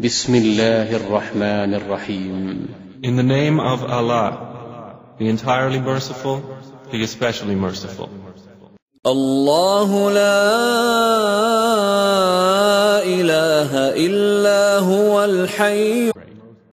بسم الله الرحمن الرحيم In the name of Allah, the entirely merciful, the especially merciful. الله لا إله إلا هو الحي